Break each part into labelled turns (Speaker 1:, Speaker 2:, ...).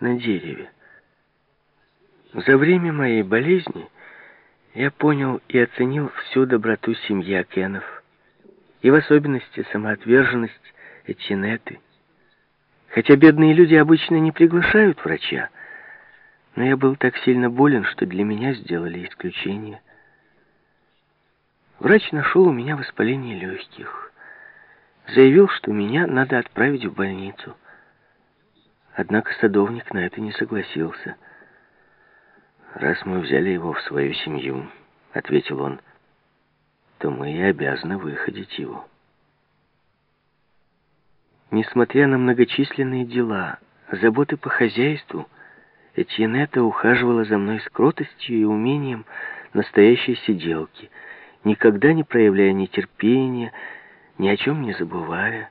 Speaker 1: на дереве. За время моей болезни я понял и оценил всю доброту семьи Акенов, и в особенности самоотверженность Этинеты. Хотя бедные люди обычно не приглашают врача, но я был так сильно болен, что для меня сделали исключение. Врач нашел у меня воспаление легких. Заявил, что меня надо отправить в больницу. Однако садовник на это не согласился. «Раз мы взяли его в свою семью», — ответил он, — «то мы и обязаны выходить его». Несмотря на многочисленные дела, заботы по хозяйству, Этьенета ухаживала за мной с кротостью и умением настоящей сиделки, никогда не проявляя нетерпения, ни о чем не забывая.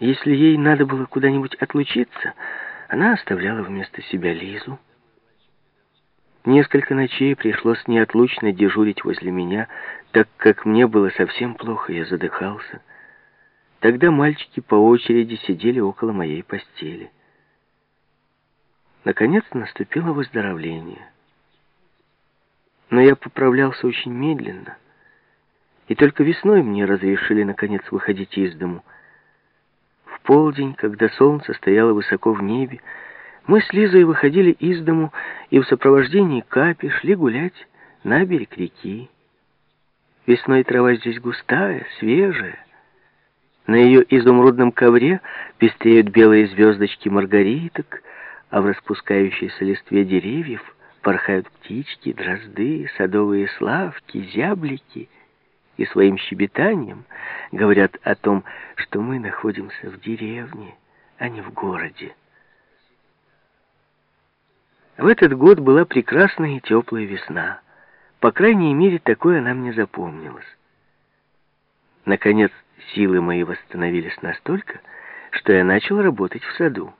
Speaker 1: Если ей надо было куда-нибудь отлучиться, она оставляла вместо себя Лизу. Несколько ночей пришлось неотлучно дежурить возле меня, так как мне было совсем плохо, я задыхался. Тогда мальчики по очереди сидели около моей постели. Наконец наступило выздоровление. Но я поправлялся очень медленно, и только весной мне разрешили наконец выходить из дому. Полдень, когда солнце стояло высоко в небе, мы с Лизой выходили из дому и в сопровождении Капи шли гулять на берег реки. Весной трава здесь густая, свежая. На ее изумрудном ковре пестреют белые звездочки маргариток, а в распускающейся листве деревьев порхают птички, дрозды, садовые славки, зяблики и своим щебетанием говорят о том, что мы находимся в деревне, а не в городе. В этот год была прекрасная и теплая весна. По крайней мере, такое она мне запомнилась. Наконец, силы мои восстановились настолько, что я начал работать в саду.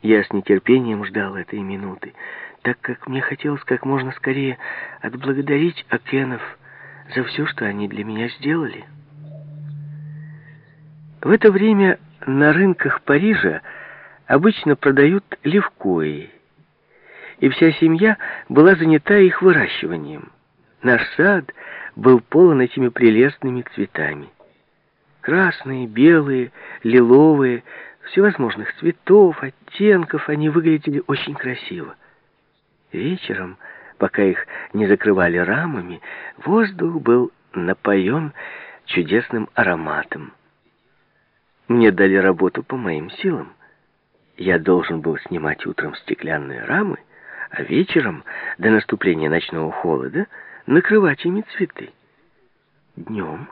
Speaker 1: Я с нетерпением ждал этой минуты, так как мне хотелось как можно скорее отблагодарить Акенов за все, что они для меня сделали. В это время на рынках Парижа обычно продают левкои, и вся семья была занята их выращиванием. Наш сад был полон этими прелестными цветами. Красные, белые, лиловые, всевозможных цветов, оттенков, они выглядели очень красиво. Вечером, пока их не закрывали рамами, воздух был напоен чудесным ароматом. Мне дали работу по моим силам. Я должен был снимать утром стеклянные рамы, а вечером, до наступления ночного холода, накрывать ими цветы. Днем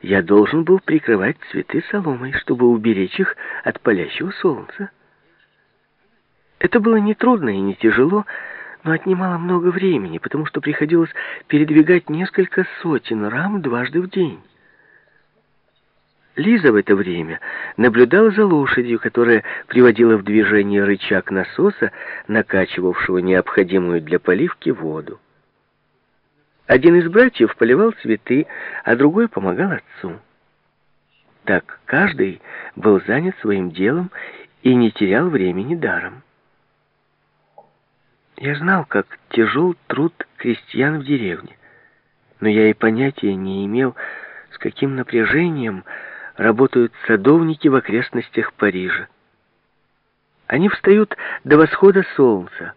Speaker 1: я должен был прикрывать цветы соломой, чтобы уберечь их от палящего солнца. Это было нетрудно и не тяжело, но отнимало много времени, потому что приходилось передвигать несколько сотен рам дважды в день. Лиза в это время наблюдала за лошадью, которая приводила в движение рычаг насоса, накачивавшего необходимую для поливки воду. Один из братьев поливал цветы, а другой помогал отцу. Так каждый был занят своим делом и не терял времени даром. Я знал, как тяжел труд крестьян в деревне, но я и понятия не имел, с каким напряжением работают садовники в окрестностях Парижа. Они встают до восхода солнца,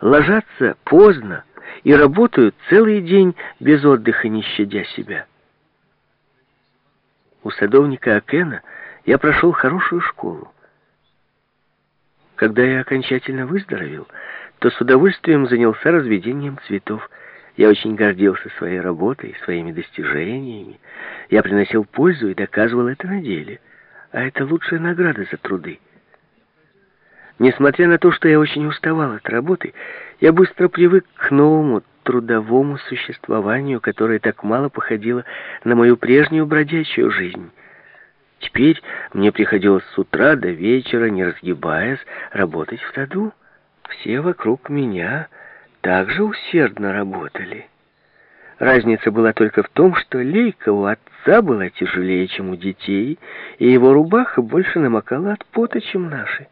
Speaker 1: ложатся поздно и работают целый день без отдыха, не щадя себя. У садовника Акена я прошел хорошую школу. Когда я окончательно выздоровел, то с удовольствием занялся разведением цветов, я очень гордился своей работой, своими достижениями. Я приносил пользу и доказывал это на деле. А это лучшая награда за труды. Несмотря на то, что я очень уставал от работы, я быстро привык к новому трудовому существованию, которое так мало походило на мою прежнюю бродячую жизнь. Теперь мне приходилось с утра до вечера, не разгибаясь, работать в саду. Все вокруг меня также усердно работали. Разница была только в том, что лейка у отца была тяжелее, чем у детей, и его рубаха больше намокала от пота, чем наши.